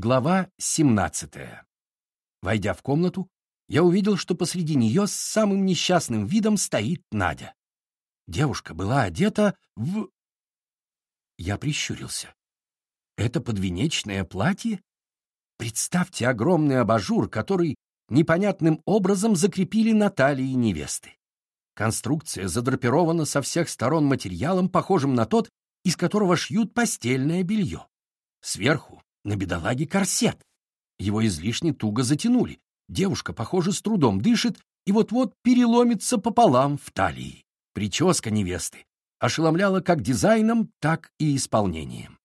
Глава 17. Войдя в комнату, я увидел, что посреди нее с самым несчастным видом стоит Надя. Девушка была одета в... Я прищурился. Это подвенечное платье? Представьте огромный абажур, который непонятным образом закрепили на талии невесты. Конструкция задрапирована со всех сторон материалом, похожим на тот, из которого шьют постельное белье. Сверху на бедолаге корсет. Его излишне туго затянули. Девушка, похоже, с трудом дышит и вот-вот переломится пополам в талии. Прическа невесты ошеломляла как дизайном, так и исполнением.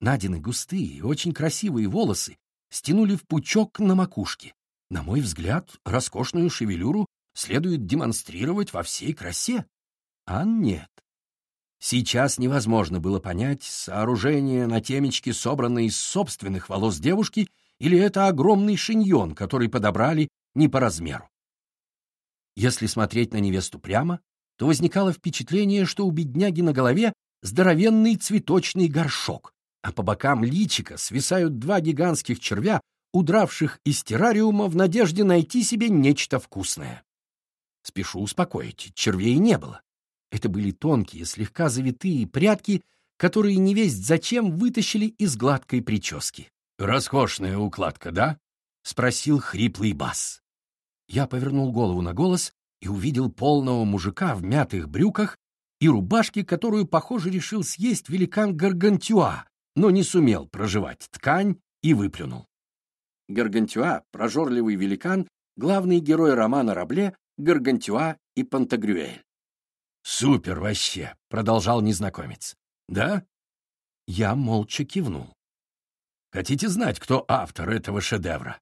Надины густые, очень красивые волосы стянули в пучок на макушке. На мой взгляд, роскошную шевелюру следует демонстрировать во всей красе. А нет. Сейчас невозможно было понять, сооружение на темечке собрано из собственных волос девушки или это огромный шиньон, который подобрали не по размеру. Если смотреть на невесту прямо, то возникало впечатление, что у бедняги на голове здоровенный цветочный горшок, а по бокам личика свисают два гигантских червя, удравших из террариума в надежде найти себе нечто вкусное. Спешу успокоить, червей не было. Это были тонкие, слегка завитые прядки, которые невесть зачем вытащили из гладкой прически. «Роскошная укладка, да?» — спросил хриплый бас. Я повернул голову на голос и увидел полного мужика в мятых брюках и рубашке, которую, похоже, решил съесть великан Гаргантюа, но не сумел проживать ткань и выплюнул. Гаргантюа, прожорливый великан, главный герой романа Рабле «Гаргантюа и Пантагрюэль». «Супер вообще!» — продолжал незнакомец. «Да?» Я молча кивнул. «Хотите знать, кто автор этого шедевра?»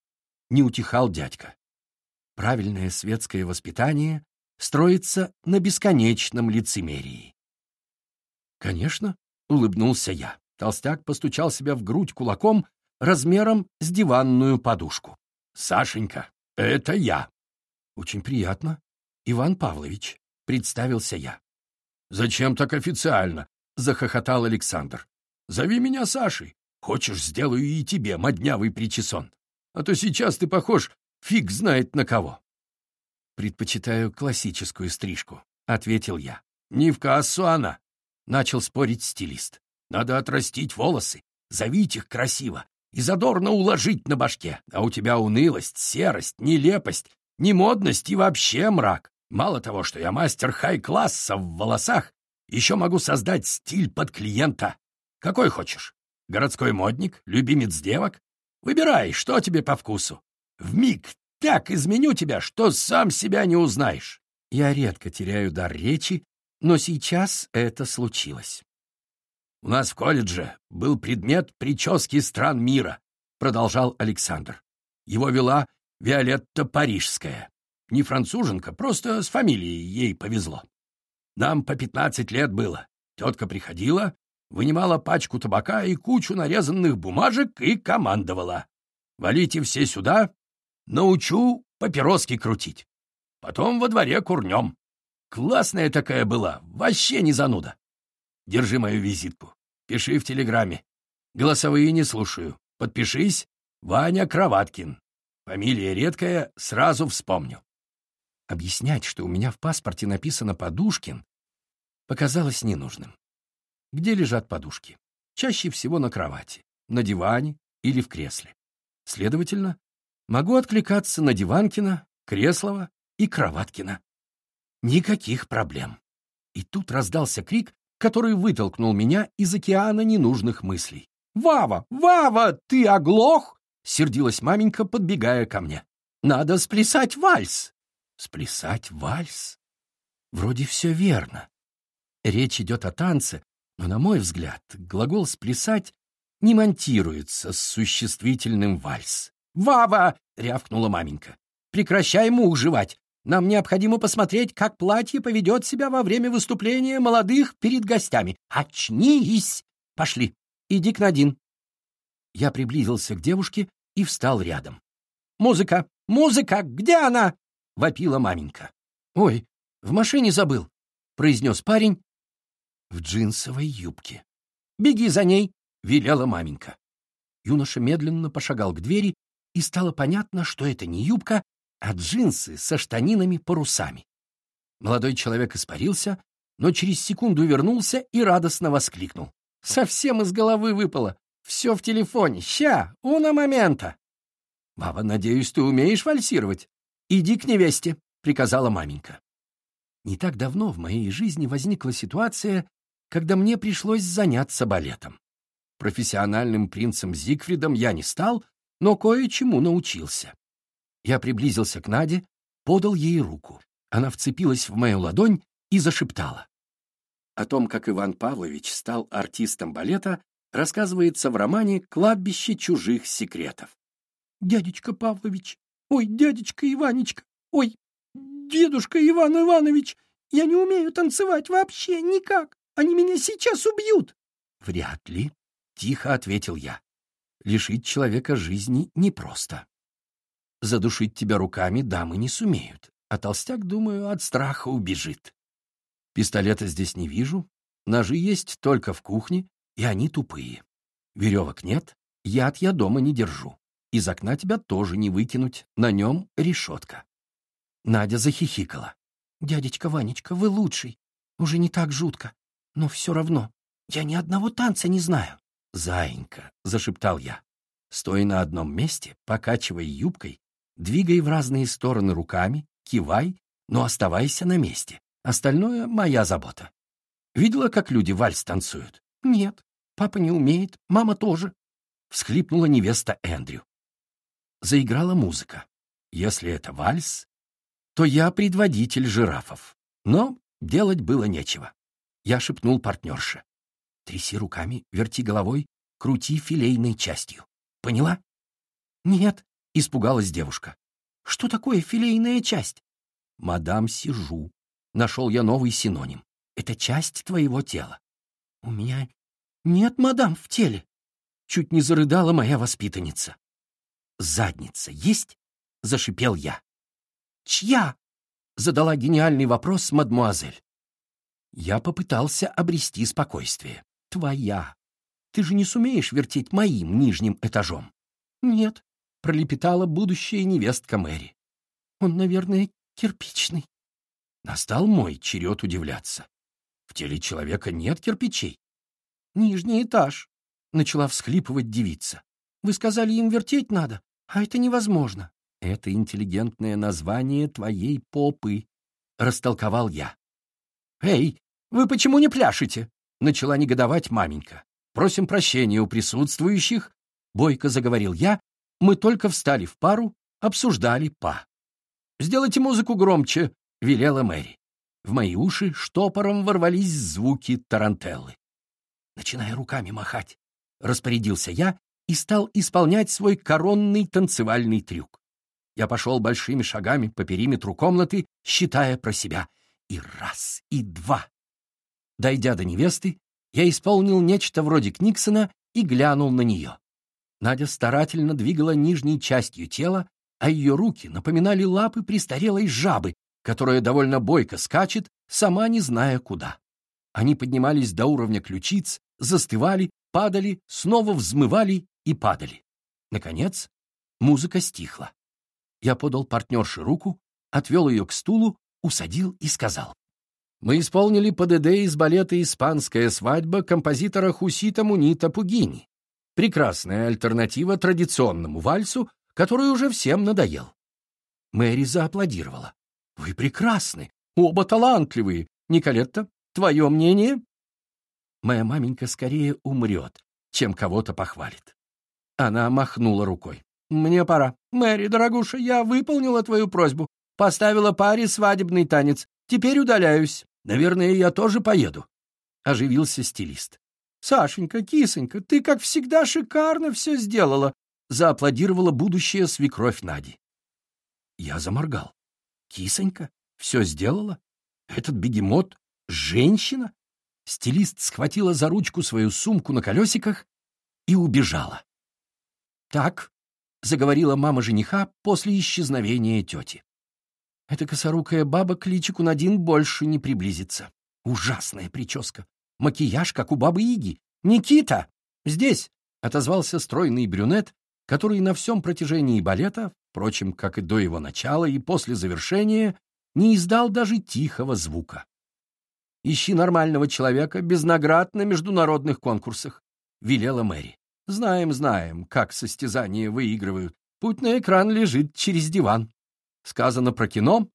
Не утихал дядька. Правильное светское воспитание строится на бесконечном лицемерии. «Конечно», — улыбнулся я. Толстяк постучал себя в грудь кулаком размером с диванную подушку. «Сашенька, это я». «Очень приятно, Иван Павлович», — представился я. «Зачем так официально?» — захохотал Александр. «Зови меня Сашей. Хочешь, сделаю и тебе моднявый причесон. А то сейчас ты похож фиг знает на кого». «Предпочитаю классическую стрижку», — ответил я. «Не в кассу она», — начал спорить стилист. «Надо отрастить волосы, завить их красиво и задорно уложить на башке. А у тебя унылость, серость, нелепость, немодность и вообще мрак. Мало того, что я мастер хай-класса в волосах, еще могу создать стиль под клиента. Какой хочешь? Городской модник? Любимец девок? Выбирай, что тебе по вкусу. В миг так изменю тебя, что сам себя не узнаешь. Я редко теряю дар речи, но сейчас это случилось. У нас в колледже был предмет прически стран мира, продолжал Александр. Его вела Виолетта Парижская. Не француженка, просто с фамилией ей повезло. Нам по пятнадцать лет было. Тетка приходила, вынимала пачку табака и кучу нарезанных бумажек и командовала. «Валите все сюда, научу папироски крутить. Потом во дворе курнем. Классная такая была, вообще не зануда. Держи мою визитку, пиши в телеграмме. Голосовые не слушаю. Подпишись, Ваня Кроваткин. Фамилия редкая, сразу вспомню. Объяснять, что у меня в паспорте написано «Подушкин», показалось ненужным. Где лежат подушки? Чаще всего на кровати, на диване или в кресле. Следовательно, могу откликаться на Диванкина, Креслова и Кроваткина. Никаких проблем. И тут раздался крик, который вытолкнул меня из океана ненужных мыслей. «Вава! Вава! Ты оглох?» — сердилась маменька, подбегая ко мне. «Надо сплясать вальс!» Сплясать вальс? Вроде все верно. Речь идет о танце, но, на мой взгляд, глагол «сплясать» не монтируется с существительным «вальс». «Вава!» — рявкнула маменька. «Прекращай мух жевать. Нам необходимо посмотреть, как платье поведет себя во время выступления молодых перед гостями. Очнись! Пошли, иди к Надин». Я приблизился к девушке и встал рядом. «Музыка! Музыка! Где она?» — вопила маменька. «Ой, в машине забыл», — произнес парень в джинсовой юбке. «Беги за ней», — велела маменька. Юноша медленно пошагал к двери, и стало понятно, что это не юбка, а джинсы со штанинами-парусами. Молодой человек испарился, но через секунду вернулся и радостно воскликнул. «Совсем из головы выпало! Все в телефоне! Ща! Уна момента!» «Баба, надеюсь, ты умеешь вальсировать? Иди к невесте!» — приказала маменька. Не так давно в моей жизни возникла ситуация, когда мне пришлось заняться балетом. Профессиональным принцем Зигфридом я не стал, но кое-чему научился. Я приблизился к Наде, подал ей руку. Она вцепилась в мою ладонь и зашептала. О том, как Иван Павлович стал артистом балета, рассказывается в романе «Кладбище чужих секретов». «Дядечка Павлович! Ой, дядечка Иванечка! Ой, дедушка Иван Иванович! Я не умею танцевать вообще никак! Они меня сейчас убьют!» «Вряд ли», — тихо ответил я. «Лишить человека жизни непросто. Задушить тебя руками дамы не сумеют, а толстяк, думаю, от страха убежит. Пистолета здесь не вижу, ножи есть только в кухне, и они тупые. Веревок нет, яд я дома не держу. Из окна тебя тоже не выкинуть, на нем решетка. Надя захихикала. «Дядечка Ванечка, вы лучший. Уже не так жутко. Но все равно, я ни одного танца не знаю». «Заинька», — зашептал я, — «стой на одном месте, покачивай юбкой, двигай в разные стороны руками, кивай, но оставайся на месте. Остальное — моя забота. Видела, как люди вальс танцуют? Нет, папа не умеет, мама тоже. Всхлипнула невеста Эндрю. Заиграла музыка. Если это вальс, то я предводитель жирафов. Но делать было нечего. Я шепнул партнерше. Тряси руками, верти головой, крути филейной частью. Поняла? Нет, испугалась девушка. Что такое филейная часть? Мадам, сижу. Нашел я новый синоним. Это часть твоего тела. У меня нет мадам в теле. Чуть не зарыдала моя воспитанница. Задница есть? Зашипел я. Чья? Задала гениальный вопрос мадмуазель. Я попытался обрести спокойствие. Твоя. Ты же не сумеешь вертеть моим нижним этажом. Нет, пролепетала будущая невестка Мэри. Он, наверное, кирпичный. Настал мой черед удивляться. В теле человека нет кирпичей. Нижний этаж, — начала всхлипывать девица. Вы сказали, им вертеть надо, а это невозможно. Это интеллигентное название твоей попы, — растолковал я. Эй, вы почему не пляшете? — начала негодовать маменька. Просим прощения у присутствующих, — бойко заговорил я. Мы только встали в пару, обсуждали па. Сделайте музыку громче, — велела Мэри. В мои уши штопором ворвались звуки тарантеллы. «Начиная руками махать», — распорядился я и стал исполнять свой коронный танцевальный трюк. Я пошел большими шагами по периметру комнаты, считая про себя. И раз, и два. Дойдя до невесты, я исполнил нечто вроде Книксона и глянул на нее. Надя старательно двигала нижней частью тела, а ее руки напоминали лапы престарелой жабы, которая довольно бойко скачет, сама не зная куда. Они поднимались до уровня ключиц, застывали, падали, снова взмывали и падали. Наконец, музыка стихла. Я подал партнерше руку, отвел ее к стулу, усадил и сказал. Мы исполнили ПДД из балета «Испанская свадьба» композитора Хусита Мунита Пугини. Прекрасная альтернатива традиционному вальсу, который уже всем надоел. Мэри зааплодировала. Вы прекрасны, оба талантливые. Николетта, твое мнение? Моя маменька скорее умрет, чем кого-то похвалит. Она махнула рукой. Мне пора. Мэри, дорогуша, я выполнила твою просьбу. Поставила паре свадебный танец. Теперь удаляюсь. Наверное, я тоже поеду. Оживился стилист. Сашенька, кисонька, ты, как всегда, шикарно все сделала. Зааплодировала будущая свекровь Нади. Я заморгал. Кисонька? Все сделала? Этот бегемот — женщина? Стилист схватила за ручку свою сумку на колесиках и убежала. «Так», — заговорила мама жениха после исчезновения тети. «Эта косорукая баба к личику Надин больше не приблизится. Ужасная прическа. Макияж, как у бабы Иги. Никита! Здесь! отозвался стройный брюнет, который на всем протяжении балета, впрочем, как и до его начала и после завершения, не издал даже тихого звука. «Ищи нормального человека без наград на международных конкурсах», — велела Мэри. «Знаем, знаем, как состязания выигрывают. Путь на экран лежит через диван. Сказано про кино,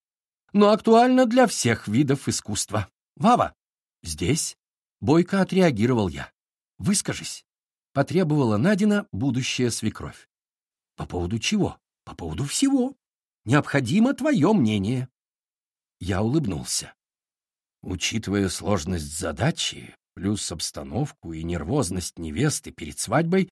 но актуально для всех видов искусства. Вава, здесь?» Бойко отреагировал я. «Выскажись», — потребовала Надина будущая свекровь. «По поводу чего? По поводу всего. Необходимо твое мнение». Я улыбнулся. Учитывая сложность задачи, плюс обстановку и нервозность невесты перед свадьбой,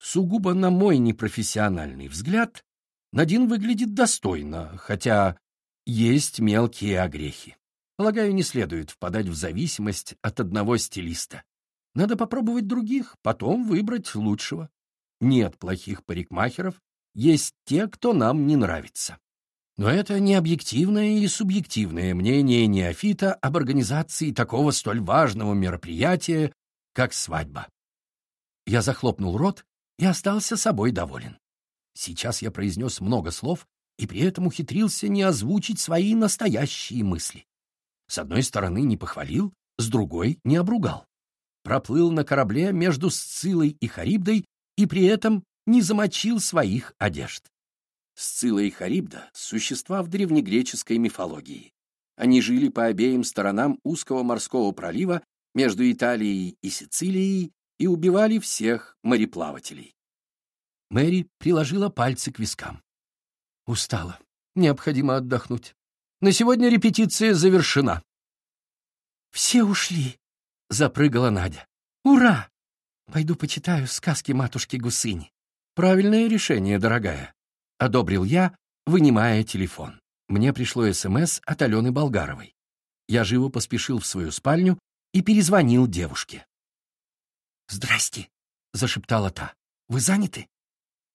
сугубо на мой непрофессиональный взгляд, Надин выглядит достойно, хотя есть мелкие огрехи. Полагаю, не следует впадать в зависимость от одного стилиста. Надо попробовать других, потом выбрать лучшего. Нет плохих парикмахеров, есть те, кто нам не нравится. Но это не объективное и субъективное мнение неофита об организации такого столь важного мероприятия, как свадьба. Я захлопнул рот и остался собой доволен. Сейчас я произнес много слов и при этом ухитрился не озвучить свои настоящие мысли. С одной стороны не похвалил, с другой не обругал. Проплыл на корабле между Сцилой и Харибдой и при этом не замочил своих одежд. Сцилла и Харибда — существа в древнегреческой мифологии. Они жили по обеим сторонам узкого морского пролива между Италией и Сицилией и убивали всех мореплавателей. Мэри приложила пальцы к вискам. Устала. Необходимо отдохнуть. На сегодня репетиция завершена. «Все ушли», — запрыгала Надя. «Ура! Пойду почитаю сказки матушки Гусыни». «Правильное решение, дорогая. — одобрил я, вынимая телефон. Мне пришло СМС от Алены Болгаровой. Я живо поспешил в свою спальню и перезвонил девушке. «Здрасте», — зашептала та. «Вы заняты?»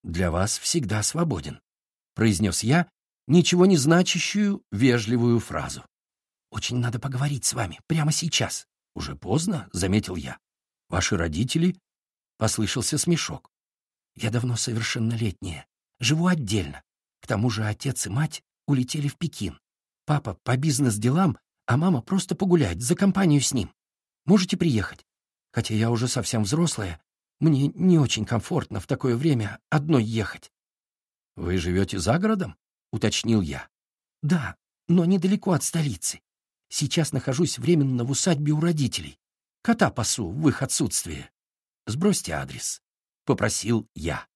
«Для вас всегда свободен», — произнес я ничего не значащую вежливую фразу. «Очень надо поговорить с вами прямо сейчас». «Уже поздно», — заметил я. «Ваши родители...» — послышался смешок. «Я давно совершеннолетняя. Живу отдельно. К тому же отец и мать улетели в Пекин. Папа по бизнес-делам, а мама просто погулять, за компанию с ним. Можете приехать. Хотя я уже совсем взрослая, мне не очень комфортно в такое время одной ехать. — Вы живете за городом? — уточнил я. — Да, но недалеко от столицы. Сейчас нахожусь временно в усадьбе у родителей. Кота пасу в их отсутствие. Сбросьте адрес, — попросил я.